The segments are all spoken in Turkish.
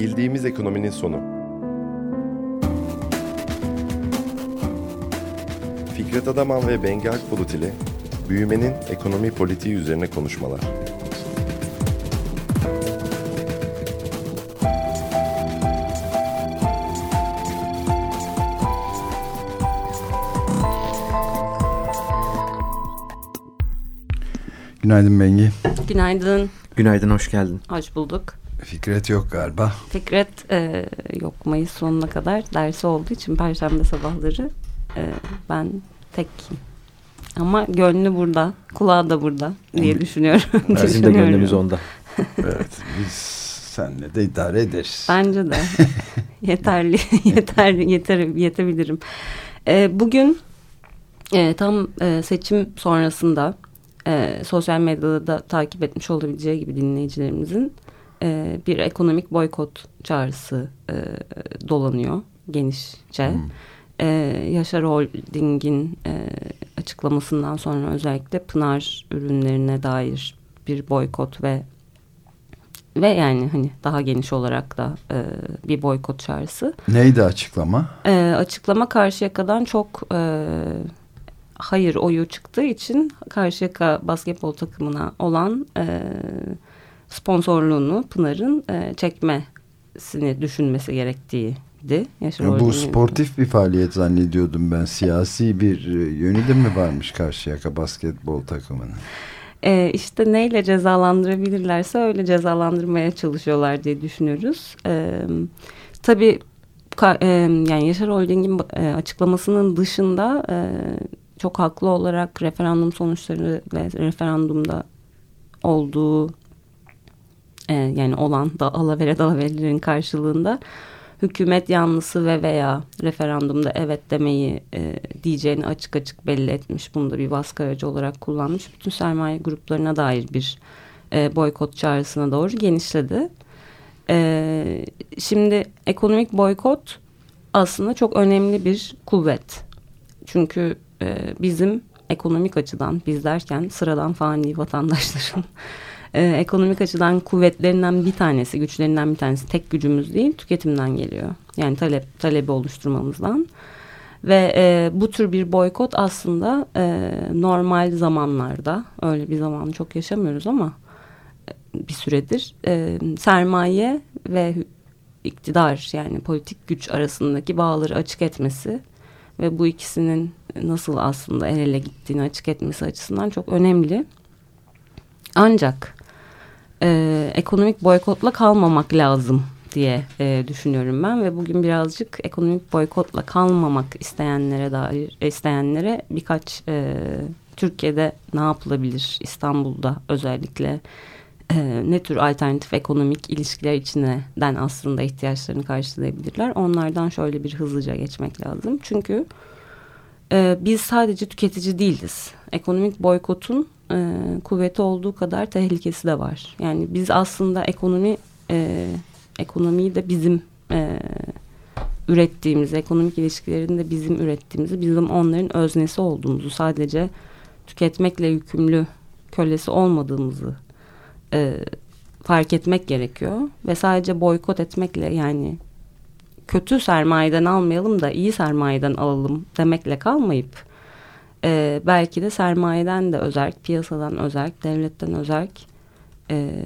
Bildiğimiz ekonominin sonu. Fikret Adaman ve Bengi Akbulut ile büyümenin ekonomi politiği üzerine konuşmalar. Günaydın Bengi. Günaydın. Günaydın, hoş geldin. Hoş bulduk. Fikret yok galiba. Fikret e, yok Mayıs sonuna kadar dersi olduğu için Perşembe sabahları e, ben tekim. Ama gönlü burada, kulağı da burada diye düşünüyorum. Bizim de gönlümüz onda. evet, biz senle de idare ederiz. Bence de. Yeterli, yeter, yeter, yetebilirim. E, bugün e, tam e, seçim sonrasında e, sosyal medyada da takip etmiş olabileceği gibi dinleyicilerimizin e, bir ekonomik boykot çağrısı e, dolanıyor genişçe. Hmm. E, Yaşar Holding'in e, açıklamasından sonra özellikle Pınar ürünlerine dair bir boykot ve ve yani hani daha geniş olarak da e, bir boykot çağrısı. Neydi açıklama? E, açıklama Karşıyaka'dan çok e, hayır oyu çıktığı için Karşıyaka basketbol takımına olan e, sponsorluğunu Pınar'ın e, çekmesini düşünmesi gerektiğiydi. Ya bu sportif bir faaliyet zannediyordum ben. Siyasi bir e, yönü de mi varmış Karşıyaka basketbol takımının? E, işte neyle cezalandırabilirlerse öyle cezalandırmaya çalışıyorlar diye düşünüyoruz. E, tabii e, yani Yaşar Holding'in e, açıklamasının dışında e, çok haklı olarak referandum sonuçları ve referandumda olduğu e, yani olan da alavere dalaverelerin karşılığında hükümet yanlısı ve veya referandumda evet demeyi e, diyeceğini açık açık belli etmiş. Bunu da bir baskı aracı olarak kullanmış. Bütün sermaye gruplarına dair bir e, boykot çağrısına doğru genişledi. E, şimdi ekonomik boykot aslında çok önemli bir kuvvet. Çünkü e, bizim ekonomik açıdan biz derken sıradan fani vatandaşların e, ekonomik açıdan kuvvetlerinden bir tanesi, güçlerinden bir tanesi tek gücümüz değil tüketimden geliyor. Yani talep talebi oluşturmamızdan. Ve e, bu tür bir boykot aslında e, normal zamanlarda öyle bir zaman çok yaşamıyoruz ama e, bir süredir e, sermaye ve iktidar yani politik güç arasındaki bağları açık etmesi ve bu ikisinin nasıl aslında el ele gittiğini açık etmesi açısından çok önemli. Ancak e, ekonomik boykotla kalmamak lazım diye e, düşünüyorum ben ve bugün birazcık ekonomik boykotla kalmamak isteyenlere dair isteyenlere birkaç e, Türkiye'de ne yapılabilir İstanbul'da özellikle e, ne tür alternatif ekonomik ilişkiler içinden aslında ihtiyaçlarını karşılayabilirler. Onlardan şöyle bir hızlıca geçmek lazım. Çünkü e, biz sadece tüketici değiliz. Ekonomik boykotun e, kuvveti olduğu kadar tehlikesi de var. Yani biz aslında ekonomi e, ekonomiyi de bizim e, ürettiğimiz, ekonomik ilişkilerini de bizim ürettiğimizi, bizim onların öznesi olduğumuzu, sadece tüketmekle yükümlü kölesi olmadığımızı e, fark etmek gerekiyor. Ve sadece boykot etmekle yani kötü sermayeden almayalım da iyi sermayeden alalım demekle kalmayıp e, belki de sermayeden de özerk, piyasadan özerk, devletten özerk e,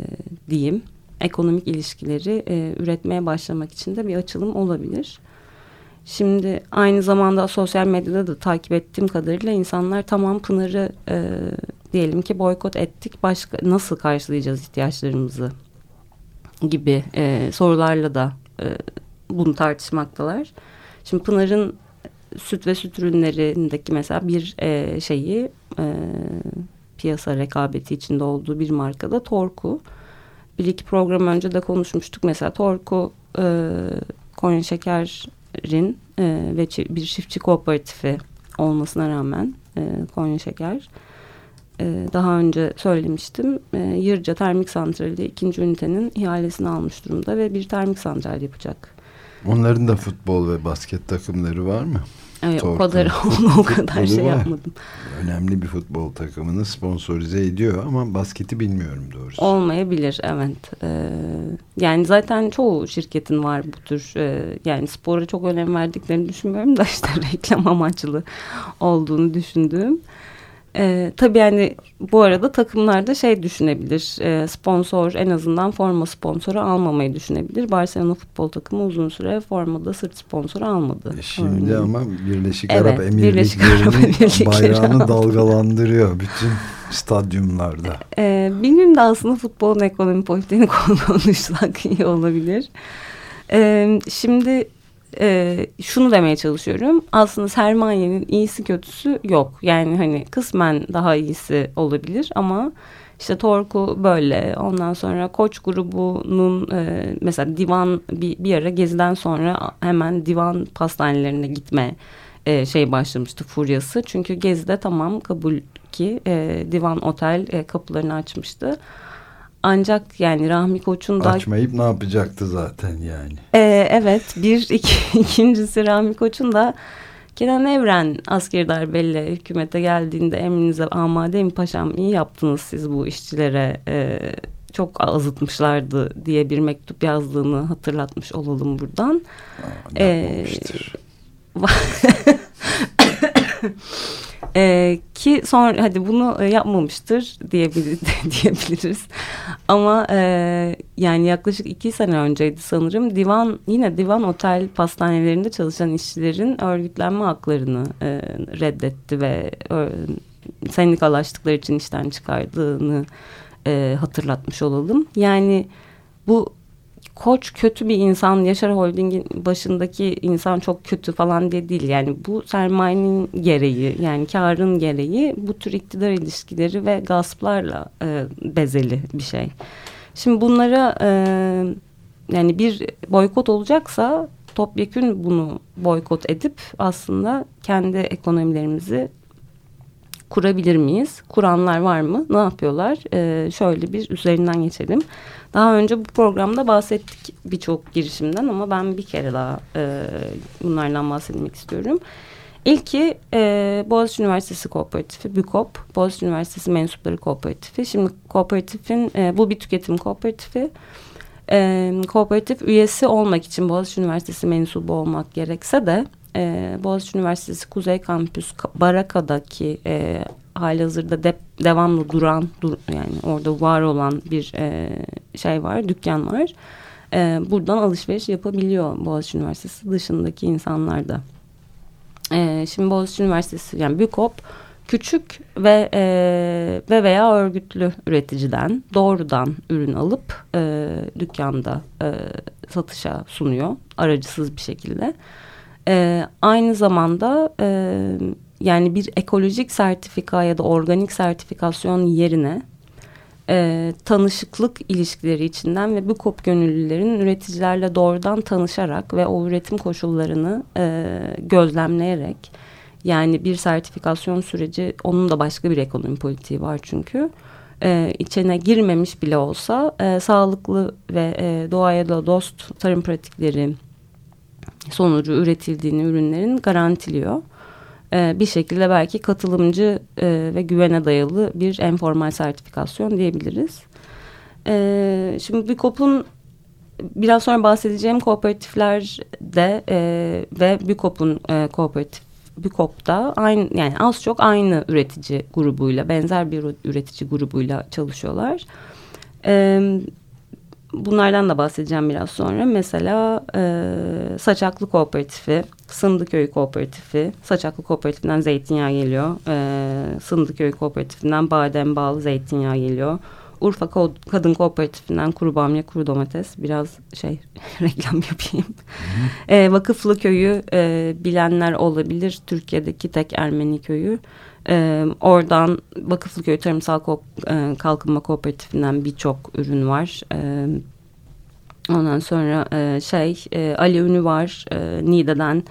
diyeyim ekonomik ilişkileri e, üretmeye başlamak için de bir açılım olabilir. Şimdi aynı zamanda sosyal medyada da takip ettiğim kadarıyla insanlar tamam Pınar'ı e, diyelim ki boykot ettik. Başka nasıl karşılayacağız ihtiyaçlarımızı gibi e, sorularla da e, bunu tartışmaktalar. Şimdi Pınar'ın süt ve süt ürünlerindeki mesela bir e, şeyi e, piyasa rekabeti içinde olduğu bir markada Torku. Bir iki program önce de konuşmuştuk. Mesela Torku e, Konya Şeker'in e, ve bir çiftçi kooperatifi olmasına rağmen e, Konya Şeker e, daha önce söylemiştim. E, Yırca Termik Santrali ikinci ünitenin ihalesini almış durumda ve bir termik santral yapacak. Onların da futbol ve basket takımları var mı? Evet, o kadar o kadar şey var. yapmadım. Önemli bir futbol takımını sponsorize ediyor ama basketi bilmiyorum doğrusu. Olmayabilir evet. Ee, yani zaten çoğu şirketin var bu tür e, yani spora çok önem verdiklerini düşünmüyorum da işte reklam amaçlı olduğunu düşündüğüm. Ee, tabii yani bu arada takımlarda şey düşünebilir e, sponsor en azından forma sponsoru almamayı düşünebilir. Barcelona futbol takımı uzun süre formada sırt sponsoru almadı. E Şimdi Örneğin. ama Birleşik Evet, Arap Emirlikleri'nin Emirlikleri bayrağını aldı. dalgalandırıyor bütün stadyumlarda. Ee, bir gün de aslında futbolun ekonomi politiğini konuşsak iyi olabilir. Ee, şimdi e, şunu demeye çalışıyorum. Aslında sermayenin iyisi kötüsü yok. Yani hani kısmen daha iyisi olabilir ama işte Torku böyle. Ondan sonra Koç grubunun e, mesela divan bir, bir ara geziden sonra hemen divan pastanelerine gitme e, şey başlamıştı furyası. Çünkü gezide tamam kabul ki e, divan otel e, kapılarını açmıştı. Ancak yani Rahmi Koç'un da Açmayıp ne yapacaktı zaten yani. ee, evet bir iki, ikincisi Rahmi Koç'un da Kenan Evren askeri darbeyle hükümete geldiğinde emrinize amadeyim paşam iyi yaptınız siz bu işçilere e, çok azıtmışlardı diye bir mektup yazdığını hatırlatmış olalım buradan. Aa, Ee, Ee, ki sonra hadi bunu e, yapmamıştır diyebilir, diyebiliriz. Ama e, yani yaklaşık iki sene önceydi sanırım. Divan yine divan otel pastanelerinde çalışan işçilerin örgütlenme haklarını e, reddetti ve e, sendikalaştıkları için işten çıkardığını e, hatırlatmış olalım. Yani bu Koç kötü bir insan, Yaşar Holding'in başındaki insan çok kötü falan diye değil. Yani bu sermayenin gereği, yani karın gereği bu tür iktidar ilişkileri ve gasplarla e, bezeli bir şey. Şimdi bunlara e, yani bir boykot olacaksa topyekün bunu boykot edip aslında kendi ekonomilerimizi kurabilir miyiz? Kuranlar var mı? Ne yapıyorlar? Ee, şöyle bir üzerinden geçelim. Daha önce bu programda bahsettik birçok girişimden ama ben bir kere daha e, bunlardan bahsetmek istiyorum. İlki e, Boğaziçi Üniversitesi Kooperatifi, BÜKOP, Boğaziçi Üniversitesi Mensupları Kooperatifi. Şimdi kooperatifin, e, bu bir tüketim kooperatifi. E, kooperatif üyesi olmak için Boğaziçi Üniversitesi mensubu olmak gerekse de e, Boğaziçi Üniversitesi Kuzey Kampüs Baraka'daki e, halihazırda de, devamlı duran dur, yani orada var olan bir e, şey var dükkan var. E, buradan alışveriş yapabiliyor Boğaziçi Üniversitesi dışındaki insanlar da. E, şimdi Boğaziçi Üniversitesi yani BÜKOP küçük ve e, ve veya örgütlü üreticiden doğrudan ürün alıp e, dükkanda e, satışa sunuyor aracısız bir şekilde. E, aynı zamanda e, yani bir ekolojik sertifika ya da organik sertifikasyon yerine e, tanışıklık ilişkileri içinden ve bu kop gönüllülerin üreticilerle doğrudan tanışarak ve o üretim koşullarını e, gözlemleyerek yani bir sertifikasyon süreci onun da başka bir ekonomi politiği var çünkü e, içine girmemiş bile olsa e, sağlıklı ve e, doğaya da dost tarım pratikleri sonucu üretildiğini ürünlerin garantiliyor. Ee, bir şekilde belki katılımcı e, ve güvene dayalı bir enformal sertifikasyon diyebiliriz. Ee, şimdi BÜKOP'un biraz sonra bahsedeceğim kooperatiflerde e, ve BÜKOP'un e, kooperatif BÜKOP'ta aynı yani az çok aynı üretici grubuyla benzer bir üretici grubuyla çalışıyorlar. Evet bunlardan da bahsedeceğim biraz sonra. Mesela e, Saçaklı Kooperatifi, Sındıköy Kooperatifi, Saçaklı Kooperatifinden zeytinyağı geliyor. E, Sındıköy Kooperatifinden badem bağlı zeytinyağı geliyor. Urfa Kadın Kooperatifinden kuru bamya, kuru domates. Biraz şey reklam yapayım. E, Vakıflı Köyü e, bilenler olabilir. Türkiye'deki tek Ermeni köyü. Ee, oradan Vakıflıköy Tarımsal Ko e, Kalkınma Kooperatifinden birçok ürün var. Ee, ondan sonra e, şey e, Ali Ünü var. E, Niğde'den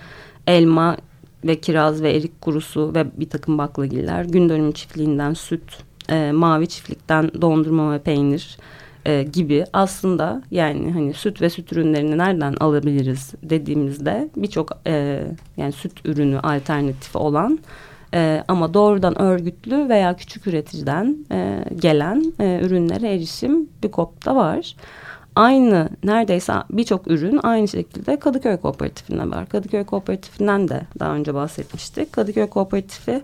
elma ve kiraz ve erik kurusu ve bir takım baklagiller. Gün dönümü çiftliğinden süt. E, mavi çiftlikten dondurma ve peynir. e, gibi aslında yani hani süt ve süt ürünlerini nereden alabiliriz dediğimizde birçok e, yani süt ürünü alternatifi olan e, ama doğrudan örgütlü veya küçük üreticiden e, gelen e, ürünlere erişim BİKOP'ta var. Aynı neredeyse birçok ürün aynı şekilde Kadıköy Kooperatifinde var. Kadıköy Kooperatifinden de daha önce bahsetmiştik. Kadıköy Kooperatifi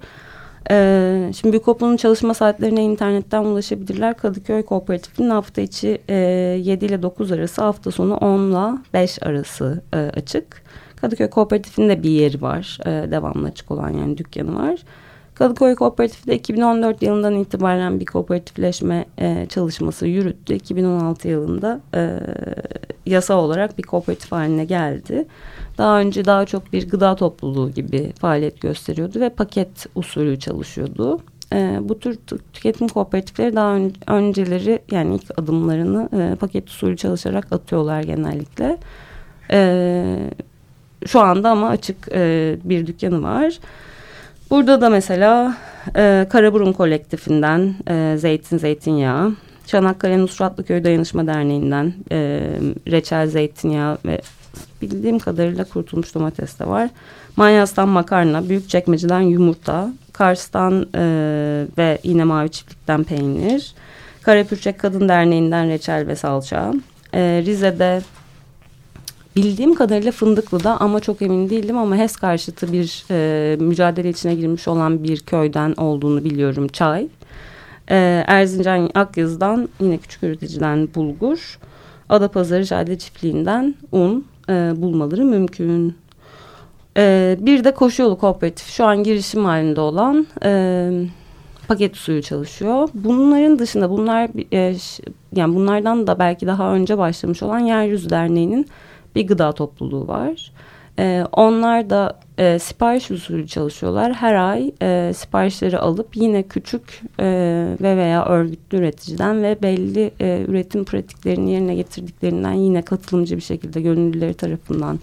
ee, şimdi BİKOP'un çalışma saatlerine internetten ulaşabilirler. Kadıköy Kooperatifi'nin hafta içi e, 7 ile 9 arası, hafta sonu 10 ile 5 arası e, açık. Kadıköy Kooperatifi'nin de bir yeri var. E, devamlı açık olan yani dükkanı var. Kadıköy Kooperatifi de 2014 yılından itibaren bir kooperatifleşme e, çalışması yürüttü. 2016 yılında e, yasa olarak bir kooperatif haline geldi. Daha önce daha çok bir gıda topluluğu gibi faaliyet gösteriyordu ve paket usulü çalışıyordu. E, bu tür tüketim kooperatifleri daha ön, önceleri yani ilk adımlarını e, paket usulü çalışarak atıyorlar genellikle. E, şu anda ama açık e, bir dükkanı var. Burada da mesela e, Karaburun Kolektifinden e, zeytin, zeytinyağı, Çanakkale Nusratlı Köy Dayanışma Derneği'nden e, reçel, zeytinyağı ve bildiğim kadarıyla kurtulmuş domates de var. Manyas'tan makarna, Büyükçekmece'den yumurta, Kars'tan e, ve yine Mavi Çiftlik'ten peynir, Karapürçek Kadın Derneği'nden reçel ve salça, e, Rize'de bildiğim kadarıyla Fındıklı'da ama çok emin değilim ama HES karşıtı bir e, mücadele içine girmiş olan bir köyden olduğunu biliyorum çay. E, Erzincan Akyaz'dan yine küçük üreticiden bulgur. Adapazarı Jade Çiftliği'nden un e, bulmaları mümkün. E, bir de koşu yolu kooperatif şu an girişim halinde olan e, paket suyu çalışıyor. Bunların dışında bunlar e, yani bunlardan da belki daha önce başlamış olan Yeryüzü Derneği'nin bir gıda topluluğu var. E, onlar da e, sipariş usulü çalışıyorlar. Her ay e, siparişleri alıp yine küçük e, ve veya örgütlü üreticiden ve belli e, üretim pratiklerini yerine getirdiklerinden yine katılımcı bir şekilde gönüllüleri tarafından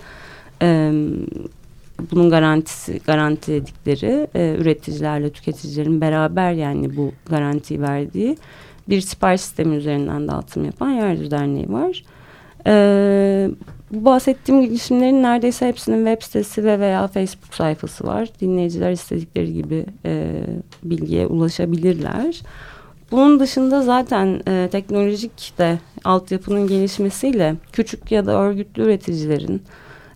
e, bunun garantisi garantiledikleri e, üreticilerle tüketicilerin beraber yani bu garantiyi verdiği bir sipariş sistemi üzerinden dağıtım yapan Yeryüzü Derneği var. Ee, bu bahsettiğim girişimlerin neredeyse hepsinin web sitesi ve veya Facebook sayfası var. Dinleyiciler istedikleri gibi e, bilgiye ulaşabilirler. Bunun dışında zaten e, teknolojik de altyapının gelişmesiyle küçük ya da örgütlü üreticilerin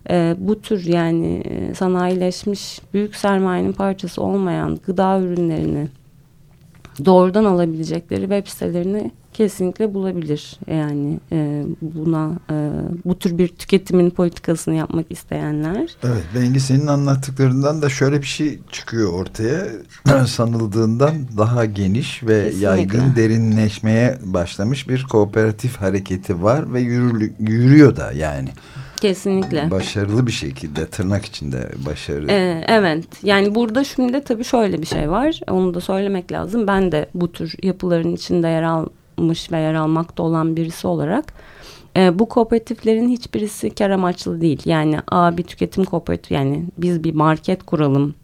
e, bu tür yani e, sanayileşmiş büyük sermayenin parçası olmayan gıda ürünlerini doğrudan alabilecekleri web sitelerini kesinlikle bulabilir. Yani e, buna e, bu tür bir tüketimin politikasını yapmak isteyenler. Evet Bengi senin anlattıklarından da şöyle bir şey çıkıyor ortaya. Sanıldığından daha geniş ve kesinlikle. yaygın derinleşmeye başlamış bir kooperatif hareketi var ve yürü, yürüyor da yani. Kesinlikle. Başarılı bir şekilde tırnak içinde başarılı. Ee, evet yani burada şimdi tabii şöyle bir şey var onu da söylemek lazım. Ben de bu tür yapıların içinde yer almış ve yer almakta olan birisi olarak e, bu kooperatiflerin hiçbirisi kar amaçlı değil. Yani a bir tüketim kooperatif yani biz bir market kuralım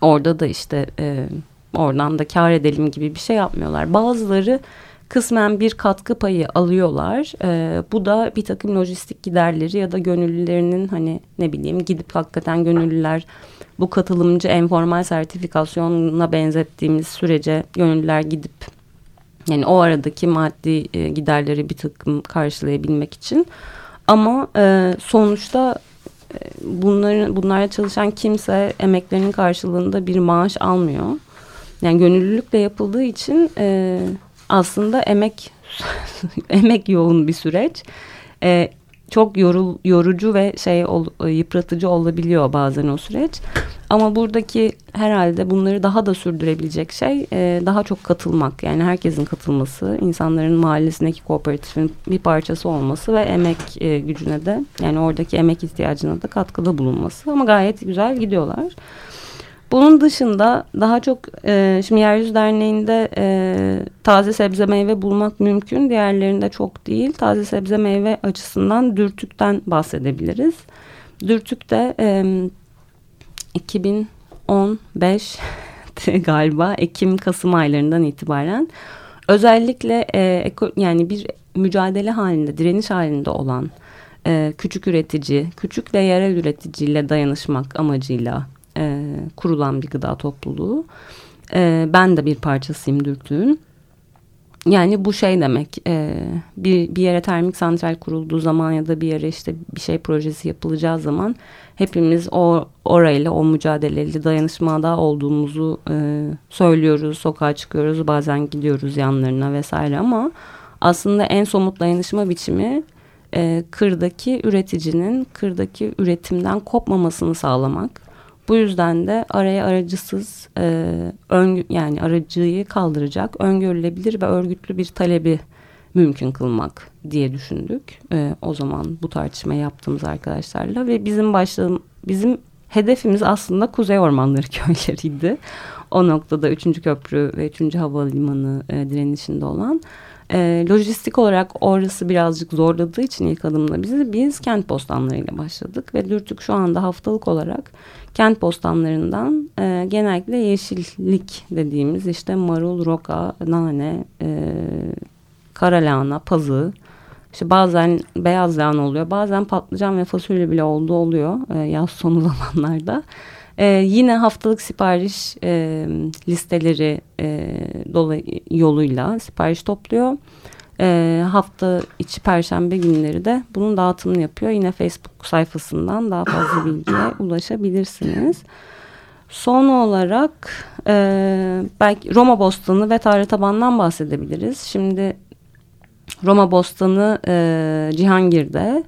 orada da işte e, oradan da kar edelim gibi bir şey yapmıyorlar. Bazıları kısmen bir katkı payı alıyorlar. E, bu da bir takım lojistik giderleri ya da gönüllülerinin hani ne bileyim gidip hakikaten gönüllüler bu katılımcı enformal sertifikasyonuna benzettiğimiz sürece gönüllüler gidip yani o aradaki maddi e, giderleri bir takım karşılayabilmek için. Ama e, sonuçta e, bunların bunlarla çalışan kimse emeklerinin karşılığında bir maaş almıyor. Yani gönüllülükle yapıldığı için e, aslında emek emek yoğun bir süreç. E, çok yorul, yorucu ve şey ol, yıpratıcı olabiliyor bazen o süreç. Ama buradaki herhalde bunları daha da sürdürebilecek şey e, daha çok katılmak. Yani herkesin katılması, insanların mahallesindeki kooperatifin bir parçası olması ve emek e, gücüne de yani oradaki emek ihtiyacına da katkıda bulunması. Ama gayet güzel gidiyorlar. Bunun dışında daha çok e, şimdi Yeryüzü Derneği'nde e, taze sebze meyve bulmak mümkün. Diğerlerinde çok değil. Taze sebze meyve açısından dürtükten bahsedebiliriz. Dürtük de e, 2015 galiba Ekim-Kasım aylarından itibaren özellikle e, yani bir mücadele halinde, direniş halinde olan e, küçük üretici, küçük ve yerel üreticiyle dayanışmak amacıyla e, kurulan bir gıda topluluğu. E, ben de bir parçasıyım Dürtü'nün. Yani bu şey demek e, bir, bir yere termik santral kurulduğu zaman ya da bir yere işte bir şey projesi yapılacağı zaman hepimiz o orayla o mücadeleyle dayanışmada olduğumuzu e, söylüyoruz. Sokağa çıkıyoruz bazen gidiyoruz yanlarına vesaire ama aslında en somut dayanışma biçimi e, kırdaki üreticinin kırdaki üretimden kopmamasını sağlamak. Bu yüzden de araya aracısız e, ön, yani aracıyı kaldıracak öngörülebilir ve örgütlü bir talebi mümkün kılmak diye düşündük. E, o zaman bu tartışma yaptığımız arkadaşlarla ve bizim başladığım bizim hedefimiz aslında Kuzey Ormanları köyleriydi. O noktada 3. Köprü ve 3. Havalimanı e, direnişinde olan. E, lojistik olarak orası birazcık zorladığı için ilk adımda bizi biz kent postanlarıyla başladık ve Dürtük şu anda haftalık olarak kent postanlarından e, genellikle yeşillik dediğimiz işte marul, roka, nane, e, kara pazı, işte bazen beyaz lahana oluyor, bazen patlıcan ve fasulye bile olduğu oluyor e, yaz sonu zamanlarda. E, yine haftalık sipariş e, listeleri e, dolayı yoluyla sipariş topluyor. E, hafta içi perşembe günleri de bunun dağıtımını yapıyor. Yine Facebook sayfasından daha fazla bilgiye ulaşabilirsiniz. Son olarak e, belki Roma Bostanı ve Tarih Taban'dan bahsedebiliriz. Şimdi Roma Bostanı e, Cihangir'de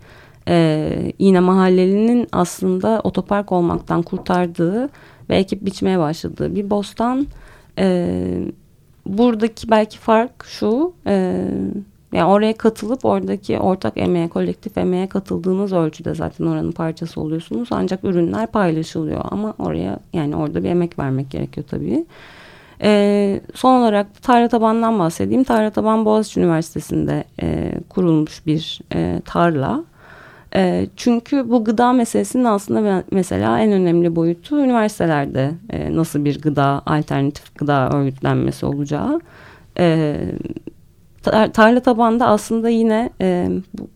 e, yine mahallelinin aslında otopark olmaktan kurtardığı ve ekip biçmeye başladığı bir bostan. E, buradaki belki fark şu, e, yani oraya katılıp oradaki ortak emeğe, kolektif emeğe katıldığınız ölçüde zaten oranın parçası oluyorsunuz. Ancak ürünler paylaşılıyor ama oraya yani orada bir emek vermek gerekiyor tabii. E, son olarak Tarla Taban'dan bahsedeyim. Tarla Taban Boğaziçi Üniversitesi'nde e, kurulmuş bir e, tarla. E, çünkü bu gıda meselesinin aslında mesela en önemli boyutu üniversitelerde e, nasıl bir gıda, alternatif gıda örgütlenmesi olacağı. E, tarla tabanda aslında yine e,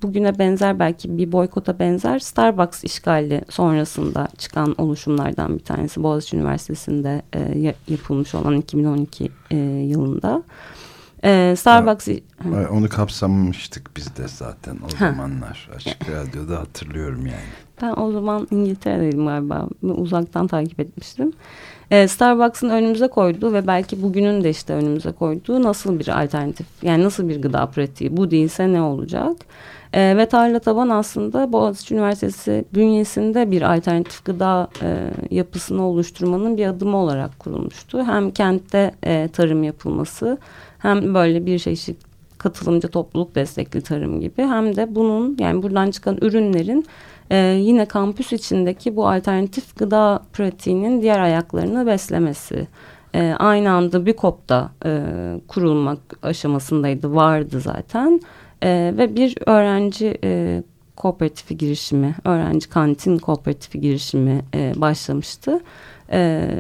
bugüne benzer belki bir boykota benzer Starbucks işgali sonrasında çıkan oluşumlardan bir tanesi Boğaziçi Üniversitesi'nde e, yapılmış olan 2012 e, yılında. Ee, Starbucks... Ya, onu kapsamıştık biz de zaten o ha. zamanlar. Açık Radyo'da hatırlıyorum yani. Ben o zaman İngiltere'deydim galiba. Uzaktan takip etmiştim. Ee, Starbucks'ın önümüze koyduğu ve belki bugünün de işte önümüze koyduğu nasıl bir alternatif, yani nasıl bir gıda pratiği, bu değilse ne olacak? Ee, ve Tarla Taban aslında Boğaziçi Üniversitesi bünyesinde bir alternatif gıda e, yapısını oluşturmanın bir adımı olarak kurulmuştu. Hem kentte e, tarım yapılması, hem böyle bir çeşit katılımcı topluluk destekli tarım gibi hem de bunun yani buradan çıkan ürünlerin e, yine kampüs içindeki bu alternatif gıda pratiğinin diğer ayaklarını beslemesi. E, aynı anda bir kopta e, kurulmak aşamasındaydı vardı zaten e, ve bir öğrenci e, kooperatifi girişimi, öğrenci kantin kooperatifi girişimi e, başlamıştı. E,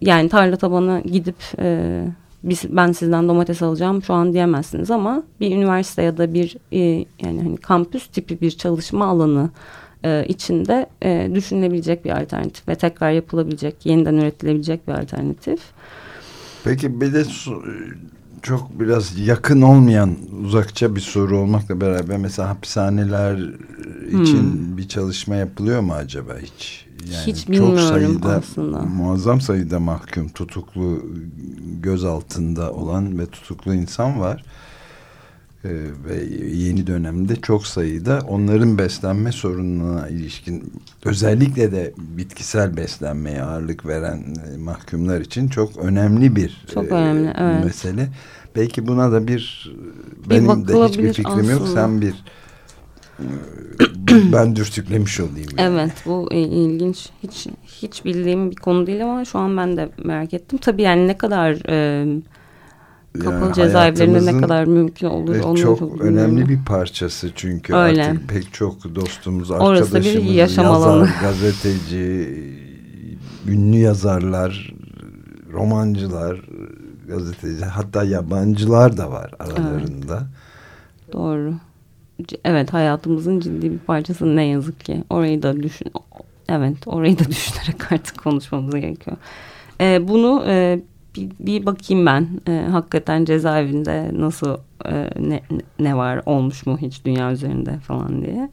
yani tarla tabana gidip e, biz, ben sizden domates alacağım şu an diyemezsiniz ama bir üniversite ya da bir e, yani hani kampüs tipi bir çalışma alanı e, içinde e, düşünülebilecek bir alternatif ve tekrar yapılabilecek, yeniden üretilebilecek bir alternatif. Peki bir de çok biraz yakın olmayan uzakça bir soru olmakla beraber mesela hapishaneler için hmm. bir çalışma yapılıyor mu acaba hiç? Yani hiç bilmiyorum çok sayıda, aslında. Muazzam sayıda mahkum, tutuklu, gözaltında olan ve tutuklu insan var. Ee, ve yeni dönemde çok sayıda onların beslenme sorununa ilişkin özellikle de bitkisel beslenmeye ağırlık veren e, mahkumlar için çok önemli bir çok e, önemli, evet. mesele. Belki buna da bir, bir benim de hiçbir fikrim aslında. yok. Sen bir e, ben dürtüklemiş olayım. Yani. Evet bu ilginç. Hiç hiç bildiğim bir konu değil ama şu an ben de merak ettim. Tabii yani ne kadar e, kapalı yani cezaevlerinde ne kadar mümkün olur onu çok, önemli bir parçası çünkü Öyle. artık pek çok dostumuz, Orası arkadaşımız, yaşam yazar, alanı. gazeteci, ünlü yazarlar, romancılar, gazeteci hatta yabancılar da var aralarında. Doğru. Evet hayatımızın ciddi bir parçası ne yazık ki. Orayı da düşün. Evet orayı da düşünerek artık konuşmamız gerekiyor. Ee, bunu e, bir, bir bakayım ben. E, hakikaten cezaevinde nasıl e, ne, ne var olmuş mu hiç dünya üzerinde falan diye.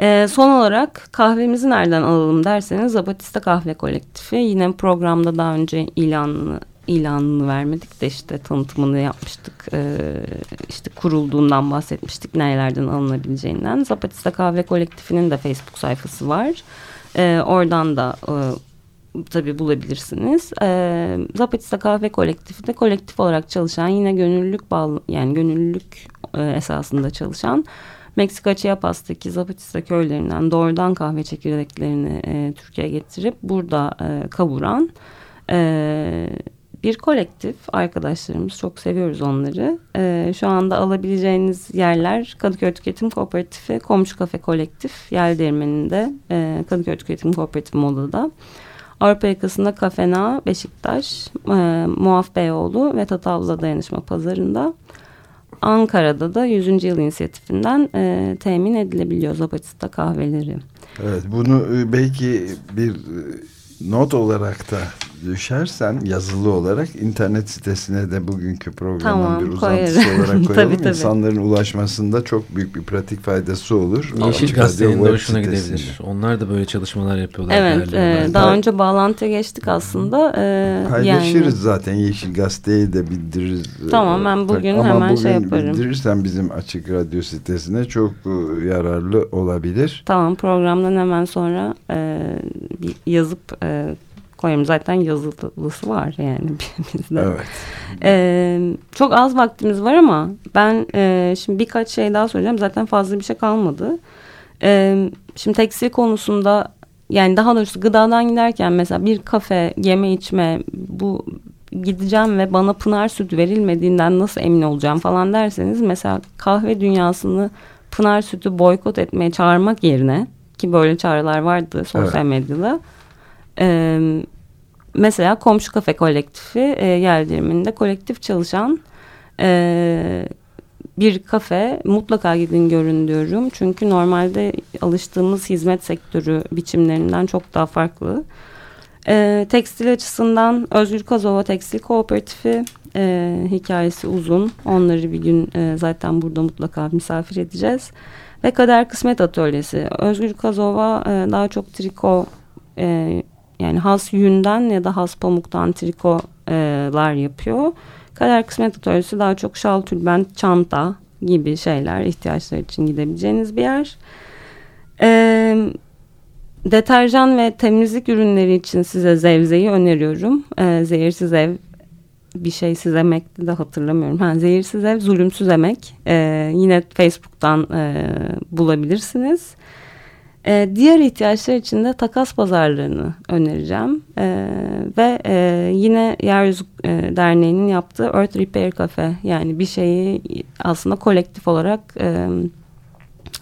E, son olarak kahvemizi nereden alalım derseniz Zapatista Kahve Kolektifi. Yine programda daha önce ilanını ilanını vermedik de işte tanıtımını yapmıştık. Ee, işte kurulduğundan bahsetmiştik. Nerelerden alınabileceğinden. Zapatista Kahve Kolektifi'nin de Facebook sayfası var. Ee, oradan da e, tabii bulabilirsiniz. Ee, Zapatista Kahve Kolektifi de kolektif olarak çalışan yine gönüllülük bağlı yani gönüllülük e, esasında çalışan Meksika Chiapas'taki Zapatista köylerinden doğrudan kahve çekirdeklerini e, Türkiye'ye getirip burada e, kavuran e, bir kolektif arkadaşlarımız çok seviyoruz onları. E, şu anda alabileceğiniz yerler Kadıköy Tüketim Kooperatifi, Komşu Kafe Kolektif, Yel Değirmeni'nde e, Kadıköy Tüketim Kooperatifi Moda'da. Avrupa yakasında Kafena, Beşiktaş, e, Muaf Beyoğlu ve Tatavla Dayanışma Pazarı'nda. Ankara'da da 100. yıl inisiyatifinden e, temin edilebiliyor Zapatista kahveleri. Evet bunu e, belki bir e, not olarak da düşersen yazılı olarak internet sitesine de bugünkü programın tamam, bir uzantısı koyarım. olarak koyalım. tabii, tabii. İnsanların ulaşmasında çok büyük bir pratik faydası olur. Yeşil Açık Gazete'nin de hoşuna sitesinde. gidebilir. Onlar da böyle çalışmalar yapıyorlar. Evet e, daha önce bağlantıya geçtik aslında. E, Paylaşırız yani. zaten Yeşil Gazete'yi de bildiririz. Tamam, ben bugün Ama hemen bugün şey yaparım. bildirirsen bizim Açık Radyo sitesine çok e, yararlı olabilir. Tamam programdan hemen sonra e, bir yazıp e, koyarım. Zaten yazılısı var yani bizde. Evet. E, çok az vaktimiz var ama ben e, şimdi birkaç şey daha söyleyeceğim. Zaten fazla bir şey kalmadı. E, şimdi tekstil konusunda yani daha doğrusu gıdadan giderken mesela bir kafe, yeme içme bu gideceğim ve bana pınar sütü verilmediğinden nasıl emin olacağım falan derseniz mesela kahve dünyasını pınar sütü boykot etmeye çağırmak yerine ki böyle çağrılar vardı sosyal Evet. medyada. Ee, mesela komşu kafe kolektifi e, Yeldirimi'nde kolektif çalışan e, bir kafe mutlaka gidin görün diyorum. Çünkü normalde alıştığımız hizmet sektörü biçimlerinden çok daha farklı. E, tekstil açısından Özgür Kazova Tekstil Kooperatifi e, hikayesi uzun. Onları bir gün e, zaten burada mutlaka misafir edeceğiz. Ve Kader Kısmet Atölyesi. Özgür Kazova e, daha çok triko e, yani has yünden ya da has pamuktan trikolar yapıyor. Kader Kısmet Atölyesi daha çok şal, tülbent, çanta gibi şeyler ihtiyaçlar için gidebileceğiniz bir yer. Eee Deterjan ve temizlik ürünleri için size zevzeyi öneriyorum. Ee, zehirsiz ev bir şey siz de hatırlamıyorum. Ha, zehirsiz ev zulümsüz emek. Ee, yine Facebook'tan e, bulabilirsiniz. Ee, diğer ihtiyaçlar için de takas pazarlarını önereceğim. Ee, ve e, yine Yeryüzü e, Derneği'nin yaptığı Earth Repair Cafe. Yani bir şeyi aslında kolektif olarak... E,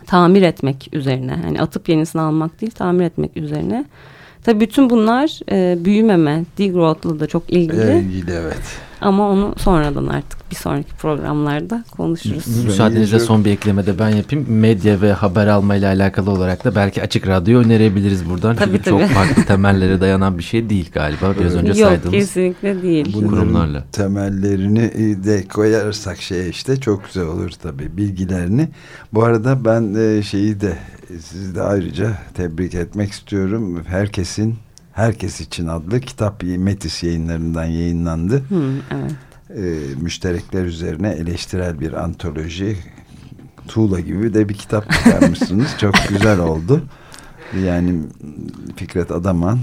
tamir etmek üzerine. Yani atıp yenisini almak değil tamir etmek üzerine. Tabii bütün bunlar e, büyümeme, degrowth'la da çok ilgili. İlgili evet. Ama onu sonradan artık bir sonraki programlarda konuşuruz. Müsaadenizle son bir eklemede ben yapayım. Medya ve haber almayla alakalı olarak da belki Açık Radyo önerebiliriz buradan. Tabii, Çünkü tabii. çok farklı temellere dayanan bir şey değil galiba. Biraz önce Yok saydığımız. kesinlikle değil. Bunların kurumlarla. temellerini de koyarsak şey işte çok güzel olur tabii bilgilerini. Bu arada ben e, şeyi de sizi de ayrıca tebrik etmek istiyorum. Herkesin Herkes için adlı kitap Metis yayınlarından yayınlandı. Hı, evet. E, müşterekler üzerine eleştirel bir antoloji tuğla gibi de bir kitap çıkarmışsınız. Çok güzel oldu. Yani Fikret Adaman,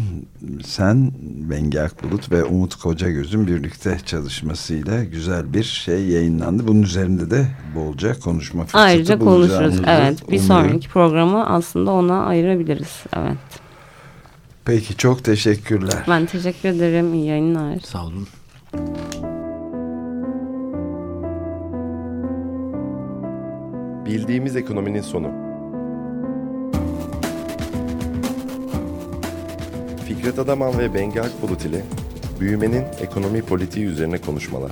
sen, Bengi Akbulut ve Umut Kocagöz'ün birlikte çalışmasıyla güzel bir şey yayınlandı. Bunun üzerinde de bolca konuşma fırsatı Ayrıca konuşuruz. Evet. Bir umuyorum. sonraki programı aslında ona ayırabiliriz. Evet. Peki çok teşekkürler. Ben teşekkür ederim. İyi yayınlar. Sağ olun. Bildiğimiz ekonominin sonu. Fikret Adaman ve Bengi Akbulut ile büyümenin ekonomi politiği üzerine konuşmalar.